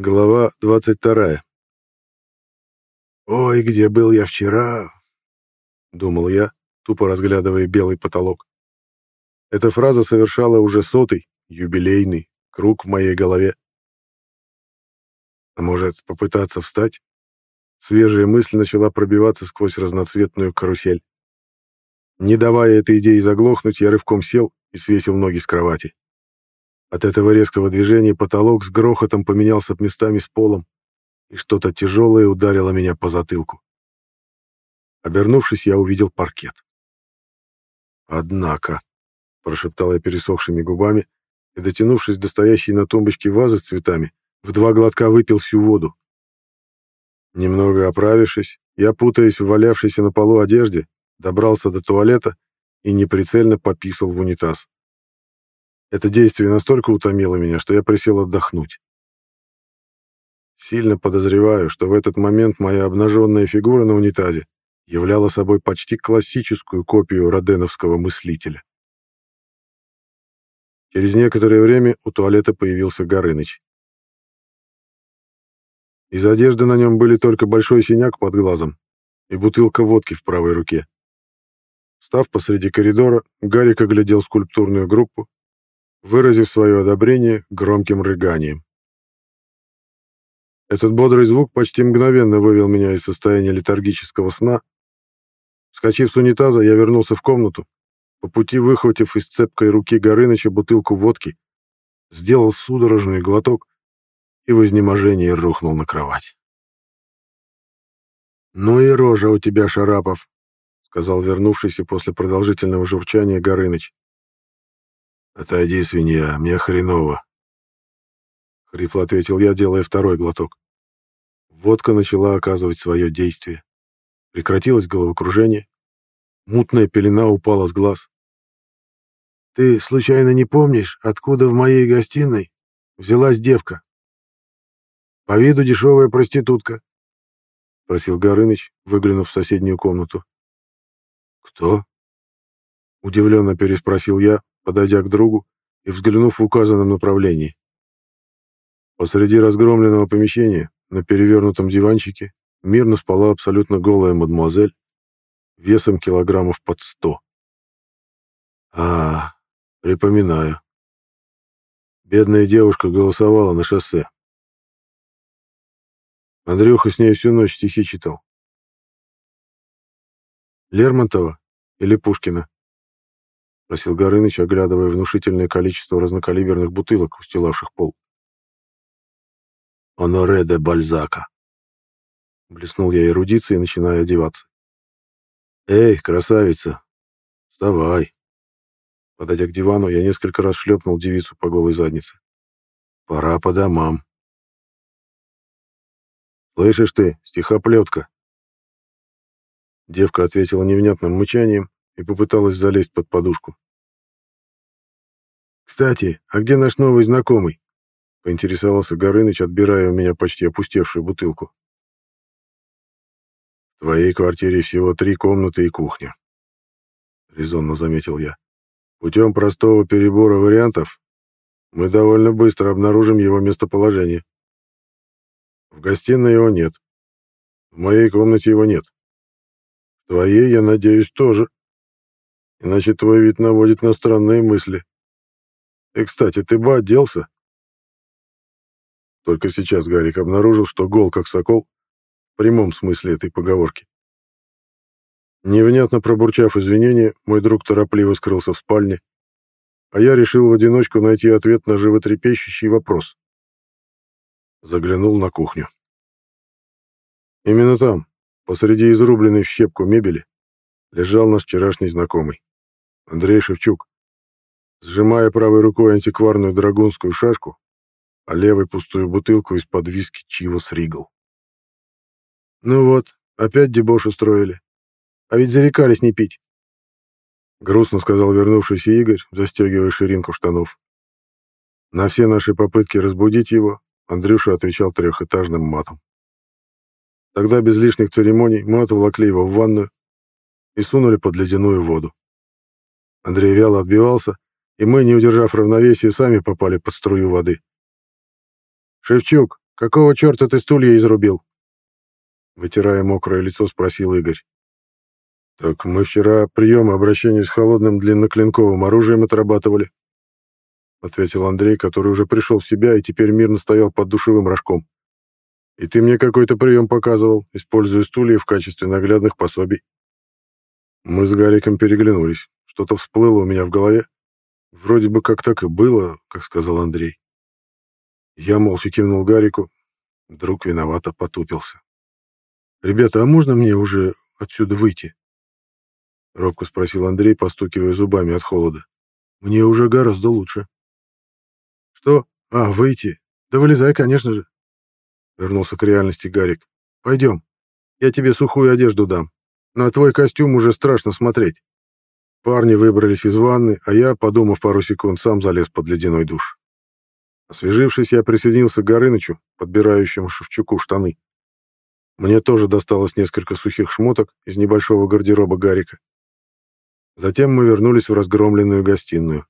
Глава 22. «Ой, где был я вчера?» — думал я, тупо разглядывая белый потолок. Эта фраза совершала уже сотый, юбилейный, круг в моей голове. А может, попытаться встать? Свежая мысль начала пробиваться сквозь разноцветную карусель. Не давая этой идее заглохнуть, я рывком сел и свесил ноги с кровати. От этого резкого движения потолок с грохотом поменялся местами с полом, и что-то тяжелое ударило меня по затылку. Обернувшись, я увидел паркет. «Однако», — прошептал я пересохшими губами, и, дотянувшись до стоящей на тумбочке вазы с цветами, в два глотка выпил всю воду. Немного оправившись, я, путаясь в валявшейся на полу одежде, добрался до туалета и неприцельно пописал в унитаз. Это действие настолько утомило меня, что я присел отдохнуть. Сильно подозреваю, что в этот момент моя обнаженная фигура на унитазе являла собой почти классическую копию роденовского мыслителя. Через некоторое время у туалета появился Горыныч. Из одежды на нем были только большой синяк под глазом и бутылка водки в правой руке. Став посреди коридора, Гарик оглядел скульптурную группу выразив свое одобрение громким рыганием. Этот бодрый звук почти мгновенно вывел меня из состояния летаргического сна. Вскочив с унитаза, я вернулся в комнату, по пути выхватив из цепкой руки Горыныча бутылку водки, сделал судорожный глоток и в изнеможении рухнул на кровать. «Ну и рожа у тебя, Шарапов», — сказал вернувшийся после продолжительного журчания Горыныч. «Отойди, свинья, мне хреново», — хрипло ответил я, делая второй глоток. Водка начала оказывать свое действие. Прекратилось головокружение. Мутная пелена упала с глаз. «Ты случайно не помнишь, откуда в моей гостиной взялась девка?» «По виду дешевая проститутка», — просил Горыныч, выглянув в соседнюю комнату. «Кто?» — удивленно переспросил я, подойдя к другу и взглянув в указанном направлении. Посреди разгромленного помещения, на перевернутом диванчике, мирно спала абсолютно голая мадемуазель, весом килограммов под сто. А, припоминаю. Бедная девушка голосовала на шоссе. Андрюха с ней всю ночь стихи читал. Лермонтова или Пушкина? — просил Горыныч, оглядывая внушительное количество разнокалиберных бутылок, устилавших пол. «Оноре де Бальзака!» Блеснул я эрудицией, начиная одеваться. «Эй, красавица! Вставай!» Подойдя к дивану, я несколько раз шлепнул девицу по голой заднице. «Пора по домам!» «Слышишь ты, стихоплетка!» Девка ответила невнятным мычанием, и попыталась залезть под подушку. «Кстати, а где наш новый знакомый?» — поинтересовался Горыныч, отбирая у меня почти опустевшую бутылку. «В твоей квартире всего три комнаты и кухня», — резонно заметил я. «Путем простого перебора вариантов мы довольно быстро обнаружим его местоположение. В гостиной его нет. В моей комнате его нет. В твоей, я надеюсь, тоже иначе твой вид наводит на странные мысли. И, кстати, ты бы оделся. Только сейчас Гарик обнаружил, что гол как сокол, в прямом смысле этой поговорки. Невнятно пробурчав извинения, мой друг торопливо скрылся в спальне, а я решил в одиночку найти ответ на животрепещущий вопрос. Заглянул на кухню. Именно там, посреди изрубленной в щепку мебели, лежал наш вчерашний знакомый. Андрей Шевчук, сжимая правой рукой антикварную драгунскую шашку, а левой пустую бутылку из-под виски Чивос Ригл. «Ну вот, опять дебош устроили. А ведь зарекались не пить», — грустно сказал вернувшийся Игорь, застегивая ширинку штанов. На все наши попытки разбудить его Андрюша отвечал трехэтажным матом. Тогда без лишних церемоний мы отволокли его в ванную и сунули под ледяную воду. Андрей вяло отбивался, и мы, не удержав равновесия, сами попали под струю воды. «Шевчук, какого черта ты стулья изрубил?» Вытирая мокрое лицо, спросил Игорь. «Так мы вчера приемы обращения с холодным длинноклинковым оружием отрабатывали», ответил Андрей, который уже пришел в себя и теперь мирно стоял под душевым рожком. «И ты мне какой-то прием показывал, используя стулья в качестве наглядных пособий». Мы с Гариком переглянулись. Что-то всплыло у меня в голове. Вроде бы как так и было, как сказал Андрей. Я молча кивнул Гарику. Друг виновато потупился. «Ребята, а можно мне уже отсюда выйти?» — робко спросил Андрей, постукивая зубами от холода. «Мне уже гораздо лучше». «Что? А, выйти? Да вылезай, конечно же!» Вернулся к реальности Гарик. «Пойдем. Я тебе сухую одежду дам. На твой костюм уже страшно смотреть». Парни выбрались из ванны, а я, подумав пару секунд, сам залез под ледяной душ. Освежившись, я присоединился к Горынычу, подбирающему Шевчуку штаны. Мне тоже досталось несколько сухих шмоток из небольшого гардероба Гарика. Затем мы вернулись в разгромленную гостиную.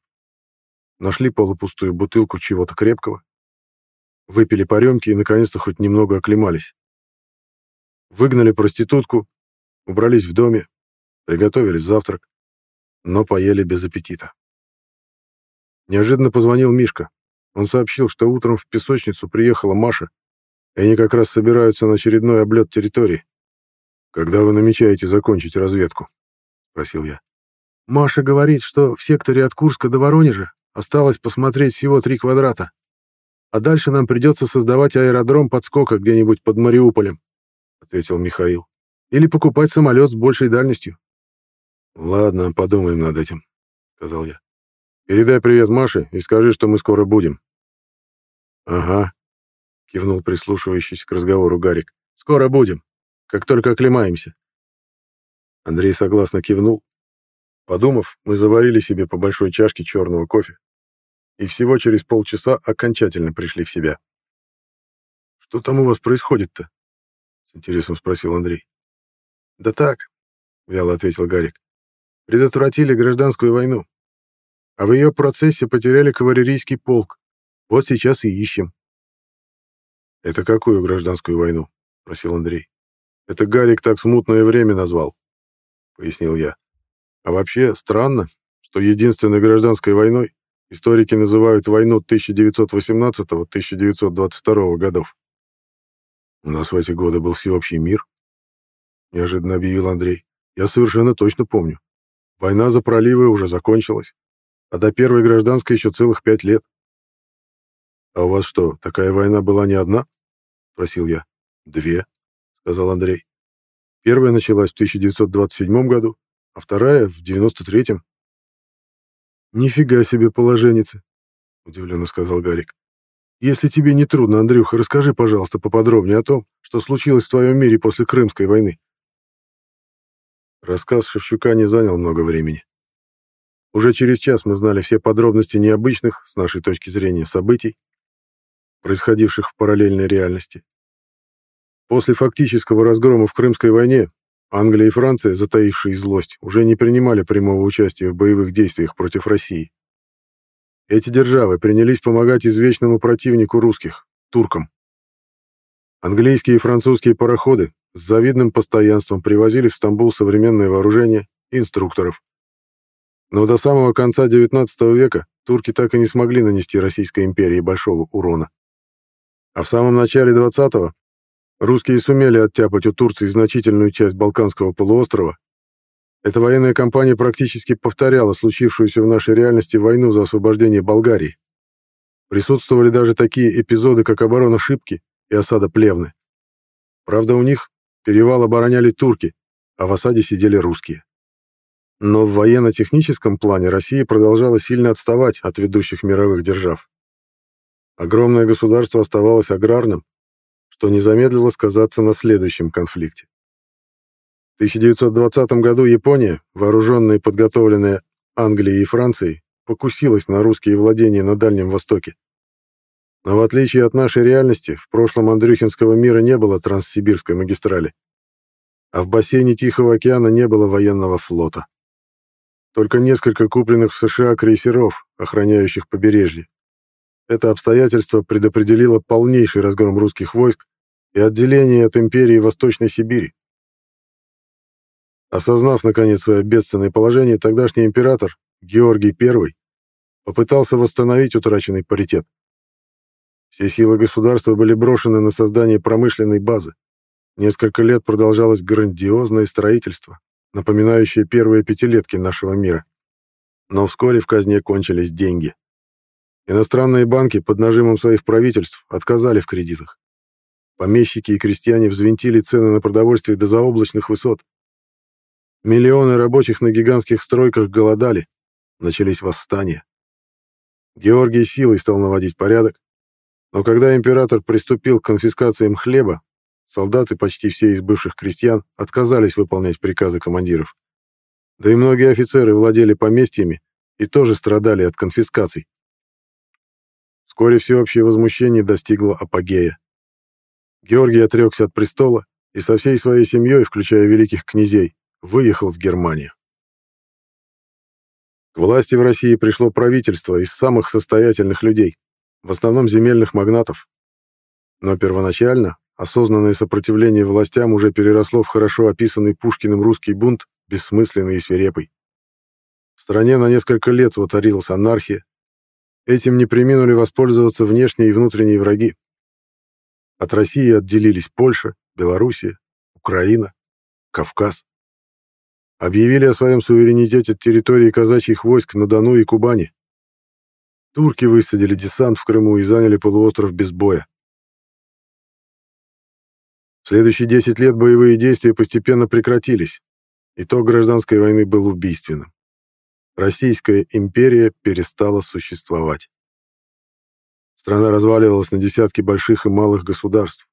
Нашли полупустую бутылку чего-то крепкого. Выпили по рюмке и, наконец-то, хоть немного оклемались. Выгнали проститутку, убрались в доме, приготовили завтрак, но поели без аппетита. Неожиданно позвонил Мишка. Он сообщил, что утром в песочницу приехала Маша, и они как раз собираются на очередной облет территории. «Когда вы намечаете закончить разведку?» — спросил я. Маша говорит, что в секторе от Курска до Воронежа осталось посмотреть всего три квадрата. А дальше нам придется создавать аэродром подскока где-нибудь под Мариуполем, — ответил Михаил. Или покупать самолет с большей дальностью. Ладно, подумаем над этим, — сказал я. Передай привет Маше и скажи, что мы скоро будем. Ага, — кивнул прислушивающийся к разговору Гарик. Скоро будем, как только оклемаемся. Андрей согласно кивнул, Подумав, мы заварили себе по большой чашке черного кофе и всего через полчаса окончательно пришли в себя. «Что там у вас происходит-то?» — с интересом спросил Андрей. «Да так», — вяло ответил Гарик. «Предотвратили гражданскую войну. А в ее процессе потеряли кавалерийский полк. Вот сейчас и ищем». «Это какую гражданскую войну?» — спросил Андрей. «Это Гарик так смутное время назвал», — пояснил я. А вообще странно, что единственной гражданской войной историки называют войну 1918-1922 годов. У нас в эти годы был всеобщий мир, неожиданно объявил Андрей. Я совершенно точно помню. Война за проливы уже закончилась, а до первой гражданской еще целых пять лет. «А у вас что, такая война была не одна?» — спросил я. «Две», — сказал Андрей. Первая началась в 1927 году, а вторая в 93-м. «Нифига себе положенница», — удивленно сказал Гарик. «Если тебе не трудно, Андрюха, расскажи, пожалуйста, поподробнее о том, что случилось в твоем мире после Крымской войны». Рассказ Шевчука не занял много времени. Уже через час мы знали все подробности необычных, с нашей точки зрения, событий, происходивших в параллельной реальности. После фактического разгрома в Крымской войне Англия и Франция, затаившие злость, уже не принимали прямого участия в боевых действиях против России. Эти державы принялись помогать извечному противнику русских – туркам. Английские и французские пароходы с завидным постоянством привозили в Стамбул современное вооружение инструкторов. Но до самого конца XIX века турки так и не смогли нанести Российской империи большого урона. А в самом начале XX Русские сумели оттяпать у Турции значительную часть Балканского полуострова. Эта военная кампания практически повторяла случившуюся в нашей реальности войну за освобождение Болгарии. Присутствовали даже такие эпизоды, как оборона Шипки и осада Плевны. Правда, у них перевал обороняли турки, а в осаде сидели русские. Но в военно-техническом плане Россия продолжала сильно отставать от ведущих мировых держав. Огромное государство оставалось аграрным, что не замедлило сказаться на следующем конфликте. В 1920 году Япония, вооруженная и подготовленная Англией и Францией, покусилась на русские владения на Дальнем Востоке. Но в отличие от нашей реальности, в прошлом Андрюхинского мира не было Транссибирской магистрали, а в бассейне Тихого океана не было военного флота. Только несколько купленных в США крейсеров, охраняющих побережье. это обстоятельство предопределило полнейший разгром русских войск и отделение от империи Восточной Сибири. Осознав, наконец, свое бедственное положение, тогдашний император, Георгий I, попытался восстановить утраченный паритет. Все силы государства были брошены на создание промышленной базы. Несколько лет продолжалось грандиозное строительство, напоминающее первые пятилетки нашего мира. Но вскоре в казне кончились деньги. Иностранные банки под нажимом своих правительств отказали в кредитах. Помещики и крестьяне взвинтили цены на продовольствие до заоблачных высот. Миллионы рабочих на гигантских стройках голодали, начались восстания. Георгий силой стал наводить порядок, но когда император приступил к конфискациям хлеба, солдаты, почти все из бывших крестьян, отказались выполнять приказы командиров. Да и многие офицеры владели поместьями и тоже страдали от конфискаций. Вскоре всеобщее возмущение достигло апогея. Георгий отрекся от престола и со всей своей семьей, включая великих князей, выехал в Германию. К власти в России пришло правительство из самых состоятельных людей, в основном земельных магнатов. Но первоначально осознанное сопротивление властям уже переросло в хорошо описанный Пушкиным русский бунт, бессмысленный и свирепый. В стране на несколько лет воцарилась анархия. Этим не приминули воспользоваться внешние и внутренние враги. От России отделились Польша, Белоруссия, Украина, Кавказ объявили о своем суверенитете территории казачьих войск на Дону и Кубани. Турки высадили десант в Крыму и заняли полуостров без боя. В следующие 10 лет боевые действия постепенно прекратились. Итог гражданской войны был убийственным. Российская империя перестала существовать. Страна разваливалась на десятки больших и малых государств.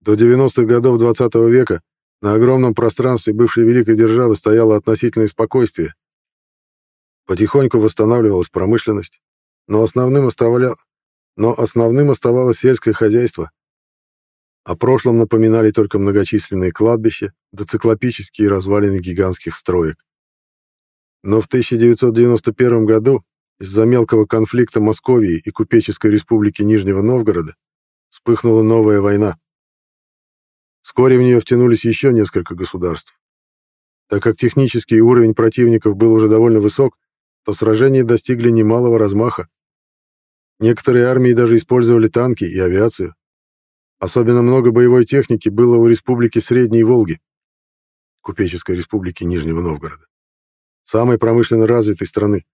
До 90-х годов XX -го века на огромном пространстве бывшей великой державы стояло относительное спокойствие. Потихоньку восстанавливалась промышленность, но основным, оставля... но основным оставалось сельское хозяйство. О прошлом напоминали только многочисленные кладбища да циклопические развалины гигантских строек. Но в 1991 году из-за мелкого конфликта Московии и Купеческой республики Нижнего Новгорода вспыхнула новая война. Вскоре в нее втянулись еще несколько государств. Так как технический уровень противников был уже довольно высок, то сражения достигли немалого размаха. Некоторые армии даже использовали танки и авиацию. Особенно много боевой техники было у Республики Средней Волги, Купеческой Республики Нижнего Новгорода, самой промышленно развитой страны.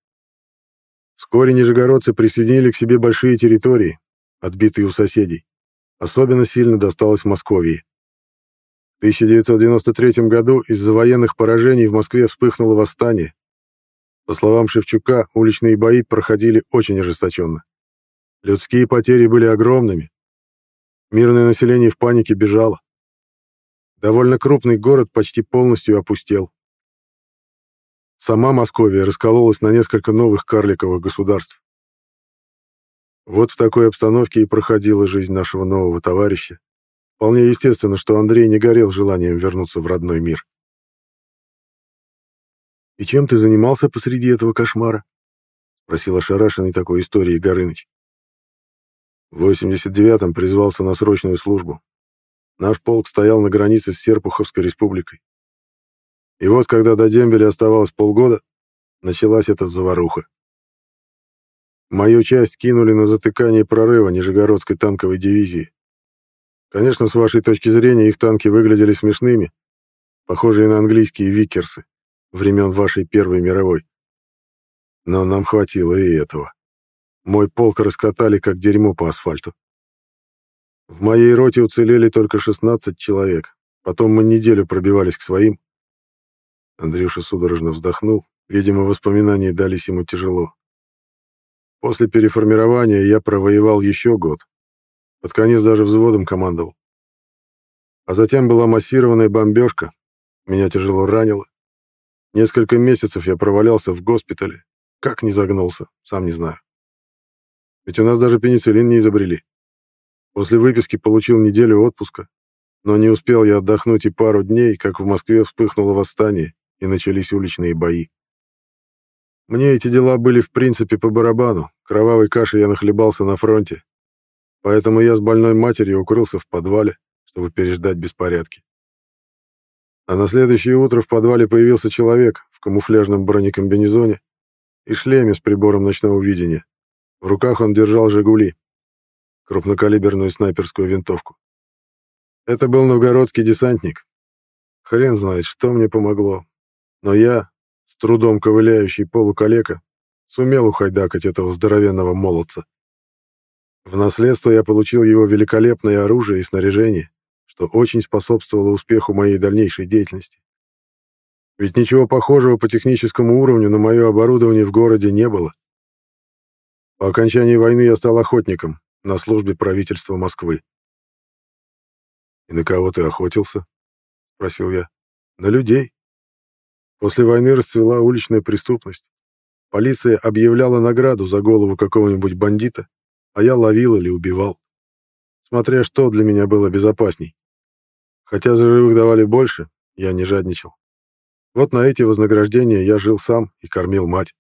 Вскоре нижегородцы присоединили к себе большие территории, отбитые у соседей. Особенно сильно досталось Московии. В 1993 году из-за военных поражений в Москве вспыхнуло восстание. По словам Шевчука, уличные бои проходили очень ожесточенно. Людские потери были огромными. Мирное население в панике бежало. Довольно крупный город почти полностью опустел. Сама Московия раскололась на несколько новых карликовых государств. Вот в такой обстановке и проходила жизнь нашего нового товарища, Вполне естественно, что Андрей не горел желанием вернуться в родной мир. «И чем ты занимался посреди этого кошмара?» — спросил ошарашенный такой историей Горыныч. В 89-м призвался на срочную службу. Наш полк стоял на границе с Серпуховской республикой. И вот, когда до дембеля оставалось полгода, началась эта заваруха. Мою часть кинули на затыкание прорыва Нижегородской танковой дивизии. Конечно, с вашей точки зрения, их танки выглядели смешными, похожие на английские викерсы времен вашей Первой мировой. Но нам хватило и этого. Мой полк раскатали, как дерьмо по асфальту. В моей роте уцелели только 16 человек. Потом мы неделю пробивались к своим. Андрюша судорожно вздохнул. Видимо, воспоминания дались ему тяжело. После переформирования я провоевал еще год, под конец даже взводом командовал. А затем была массированная бомбежка. Меня тяжело ранило. Несколько месяцев я провалялся в госпитале. Как не загнулся, сам не знаю. Ведь у нас даже пенициллин не изобрели. После выписки получил неделю отпуска. Но не успел я отдохнуть и пару дней, как в Москве вспыхнуло восстание, и начались уличные бои. Мне эти дела были в принципе по барабану, Кровавой каши я нахлебался на фронте, поэтому я с больной матерью укрылся в подвале, чтобы переждать беспорядки. А на следующее утро в подвале появился человек в камуфляжном бронекомбинезоне и шлеме с прибором ночного видения. В руках он держал «Жигули», крупнокалиберную снайперскую винтовку. Это был новгородский десантник. Хрен знает, что мне помогло. Но я, с трудом ковыляющий полукалека, сумел ухайдакать этого здоровенного молодца. В наследство я получил его великолепное оружие и снаряжение, что очень способствовало успеху моей дальнейшей деятельности. Ведь ничего похожего по техническому уровню на мое оборудование в городе не было. По окончании войны я стал охотником на службе правительства Москвы. «И на кого ты охотился?» — спросил я. «На людей. После войны расцвела уличная преступность. Полиция объявляла награду за голову какого-нибудь бандита, а я ловил или убивал. Смотря что для меня было безопасней. Хотя за живых давали больше, я не жадничал. Вот на эти вознаграждения я жил сам и кормил мать.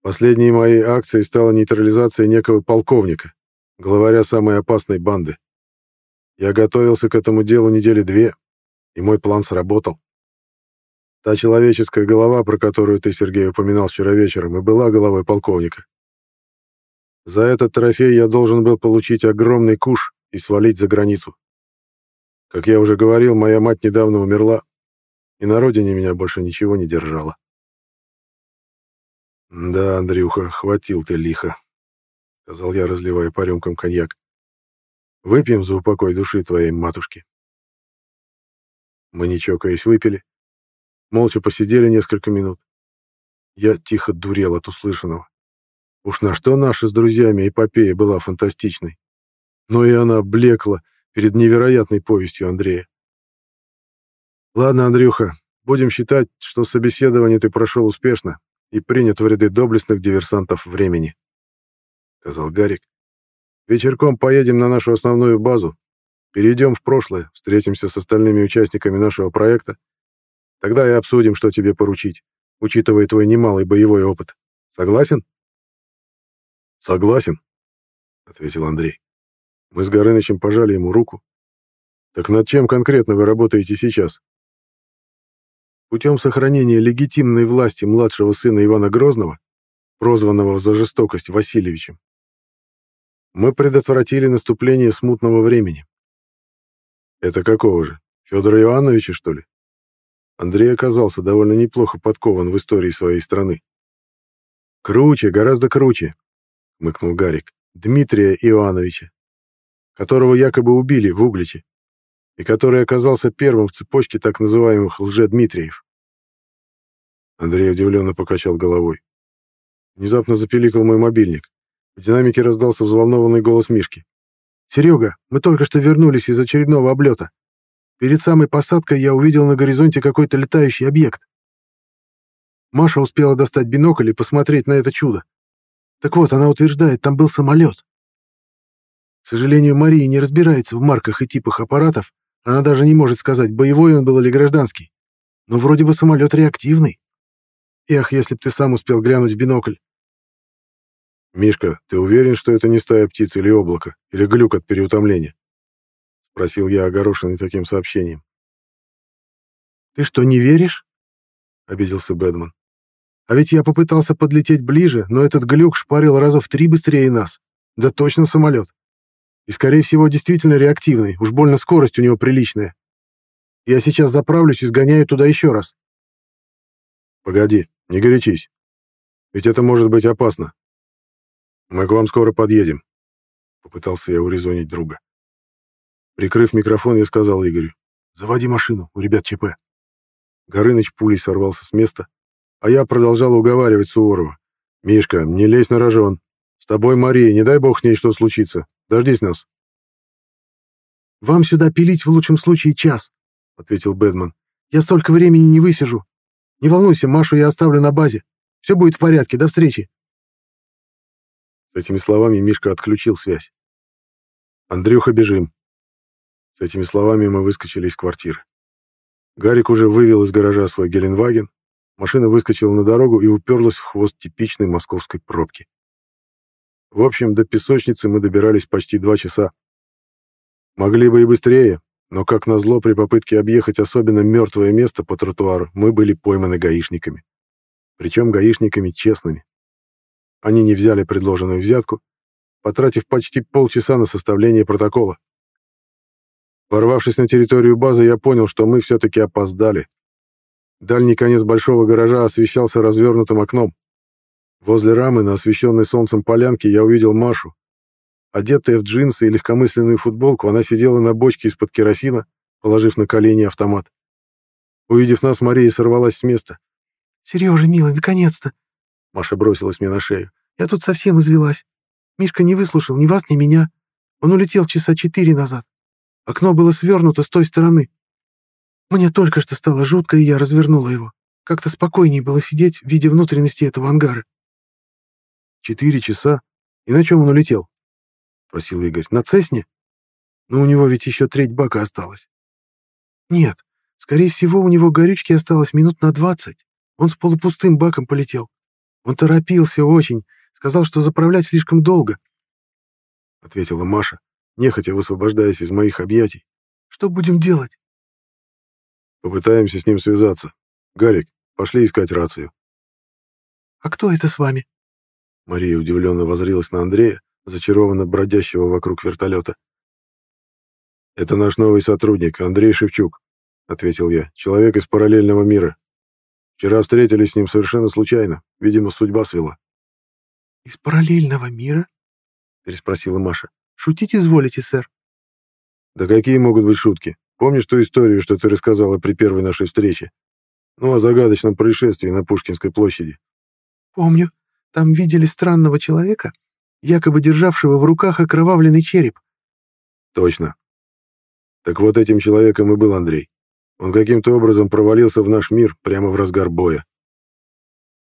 Последней моей акцией стала нейтрализация некого полковника, главаря самой опасной банды. Я готовился к этому делу недели две, и мой план сработал. Та человеческая голова, про которую ты, Сергей, упоминал вчера вечером, и была головой полковника. За этот трофей я должен был получить огромный куш и свалить за границу. Как я уже говорил, моя мать недавно умерла, и на родине меня больше ничего не держало. «Да, Андрюха, хватил ты лихо», — сказал я, разливая по рюмкам коньяк. «Выпьем за упокой души твоей матушки». Мы, не чокаясь, выпили. Молча посидели несколько минут. Я тихо дурел от услышанного. Уж на что наша с друзьями эпопея была фантастичной. Но и она блекла перед невероятной повестью Андрея. Ладно, Андрюха, будем считать, что собеседование ты прошел успешно и принят в ряды доблестных диверсантов времени, — сказал Гарик. Вечерком поедем на нашу основную базу, перейдем в прошлое, встретимся с остальными участниками нашего проекта. Тогда и обсудим, что тебе поручить, учитывая твой немалый боевой опыт. Согласен? Согласен, — ответил Андрей. Мы с Горынычем пожали ему руку. Так над чем конкретно вы работаете сейчас? Путем сохранения легитимной власти младшего сына Ивана Грозного, прозванного за жестокость Васильевичем, мы предотвратили наступление смутного времени. Это какого же? Федора Иоанновича, что ли? Андрей оказался довольно неплохо подкован в истории своей страны. «Круче, гораздо круче», — мыкнул Гарик. «Дмитрия Иоанновича, которого якобы убили в Угличе и который оказался первым в цепочке так называемых лже-Дмитриев. Андрей удивленно покачал головой. Внезапно запеликал мой мобильник. В динамике раздался взволнованный голос Мишки. «Серега, мы только что вернулись из очередного облета. Перед самой посадкой я увидел на горизонте какой-то летающий объект. Маша успела достать бинокль и посмотреть на это чудо. Так вот, она утверждает, там был самолет. К сожалению, Мария не разбирается в марках и типах аппаратов, она даже не может сказать, боевой он был или гражданский. Но вроде бы самолет реактивный. Эх, если б ты сам успел глянуть в бинокль. «Мишка, ты уверен, что это не стая птиц или облако, или глюк от переутомления?» — спросил я, огорошенный таким сообщением. «Ты что, не веришь?» — обиделся Бэдман. «А ведь я попытался подлететь ближе, но этот глюк шпарил раза в три быстрее нас. Да точно самолет. И, скорее всего, действительно реактивный, уж больно скорость у него приличная. Я сейчас заправлюсь и сгоняю туда еще раз. Погоди, не горячись. Ведь это может быть опасно. Мы к вам скоро подъедем. Попытался я урезонить друга. Прикрыв микрофон, я сказал Игорю. Заводи машину, у ребят ЧП. Горыныч пулей сорвался с места, а я продолжал уговаривать Суворова. «Мишка, не лезь на рожон. С тобой Мария, не дай бог с ней что случится. Дождись нас». «Вам сюда пилить в лучшем случае час», — ответил Бэдман. «Я столько времени не высижу. Не волнуйся, Машу я оставлю на базе. Все будет в порядке. До встречи». С этими словами Мишка отключил связь. «Андрюха, бежим». С этими словами мы выскочили из квартиры. Гарик уже вывел из гаража свой Геленваген. Машина выскочила на дорогу и уперлась в хвост типичной московской пробки. В общем, до песочницы мы добирались почти два часа. Могли бы и быстрее, но, как назло, при попытке объехать особенно мертвое место по тротуару, мы были пойманы гаишниками. Причем гаишниками честными. Они не взяли предложенную взятку, потратив почти полчаса на составление протокола. Ворвавшись на территорию базы, я понял, что мы все-таки опоздали. Дальний конец большого гаража освещался развернутым окном. Возле рамы на освещенной солнцем полянке я увидел Машу. Одетая в джинсы и легкомысленную футболку, она сидела на бочке из-под керосина, положив на колени автомат. Увидев нас, Мария сорвалась с места. «Сережа, милый, наконец-то!» Маша бросилась мне на шею. «Я тут совсем извелась. Мишка не выслушал ни вас, ни меня. Он улетел часа четыре назад. Окно было свернуто с той стороны. Мне только что стало жутко, и я развернула его. Как-то спокойнее было сидеть, видя внутренности этого ангара. «Четыре часа? И на чем он улетел?» — просил Игорь. «На Цесне? Но у него ведь еще треть бака осталась». «Нет, скорее всего, у него горючки осталось минут на двадцать. Он с полупустым баком полетел. Он торопился очень, сказал, что заправлять слишком долго», — ответила Маша, нехотя высвобождаясь из моих объятий. «Что будем делать?» «Попытаемся с ним связаться. Гарик, пошли искать рацию». «А кто это с вами?» Мария удивленно возрилась на Андрея, зачарованно бродящего вокруг вертолета. «Это наш новый сотрудник, Андрей Шевчук», — ответил я, — «человек из параллельного мира. Вчера встретились с ним совершенно случайно, видимо, судьба свела». «Из параллельного мира?» — переспросила Маша. «Шутить изволите, сэр?» «Да какие могут быть шутки? Помнишь ту историю, что ты рассказала при первой нашей встрече? Ну, о загадочном происшествии на Пушкинской площади?» «Помню. Там видели странного человека, якобы державшего в руках окровавленный череп. Точно. Так вот этим человеком и был Андрей. Он каким-то образом провалился в наш мир прямо в разгар боя.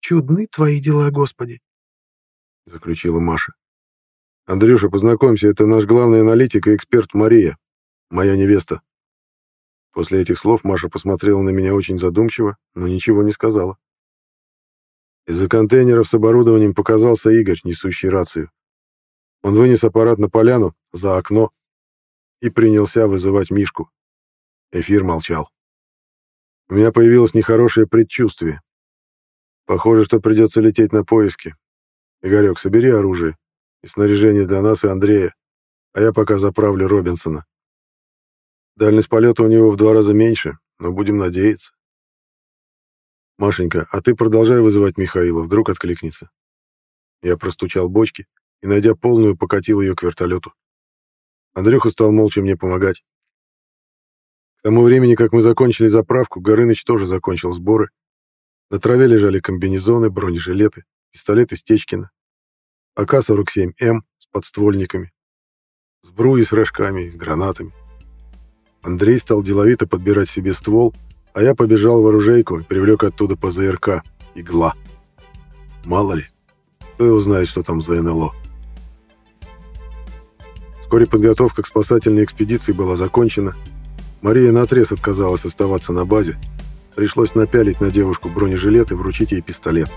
«Чудны твои дела, Господи!» — заключила Маша. «Андрюша, познакомься, это наш главный аналитик и эксперт Мария, моя невеста». После этих слов Маша посмотрела на меня очень задумчиво, но ничего не сказала. Из-за контейнеров с оборудованием показался Игорь, несущий рацию. Он вынес аппарат на поляну, за окно, и принялся вызывать Мишку. Эфир молчал. У меня появилось нехорошее предчувствие. Похоже, что придется лететь на поиски. Игорек, собери оружие и снаряжение для нас и Андрея, а я пока заправлю Робинсона. Дальность полета у него в два раза меньше, но будем надеяться. «Машенька, а ты продолжай вызывать Михаила, вдруг откликнется». Я простучал бочки и, найдя полную, покатил ее к вертолету. Андрюха стал молча мне помогать. К тому времени, как мы закончили заправку, Горыныч тоже закончил сборы. На траве лежали комбинезоны, бронежилеты, пистолеты Стечкина, АК-47М с подствольниками, сбруи с рожками, с гранатами. Андрей стал деловито подбирать себе ствол — а я побежал в оружейку и привлек оттуда ПЗРК. Игла. Мало ли, кто его знает, что там за НЛО. Вскоре подготовка к спасательной экспедиции была закончена. Мария наотрез отказалась оставаться на базе. Пришлось напялить на девушку бронежилет и вручить ей пистолет.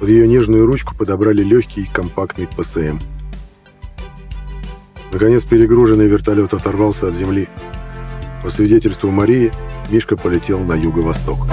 Под ее нежную ручку подобрали легкий и компактный ПСМ. Наконец перегруженный вертолет оторвался от земли. По свидетельству Марии, Мишка полетел на юго-восток.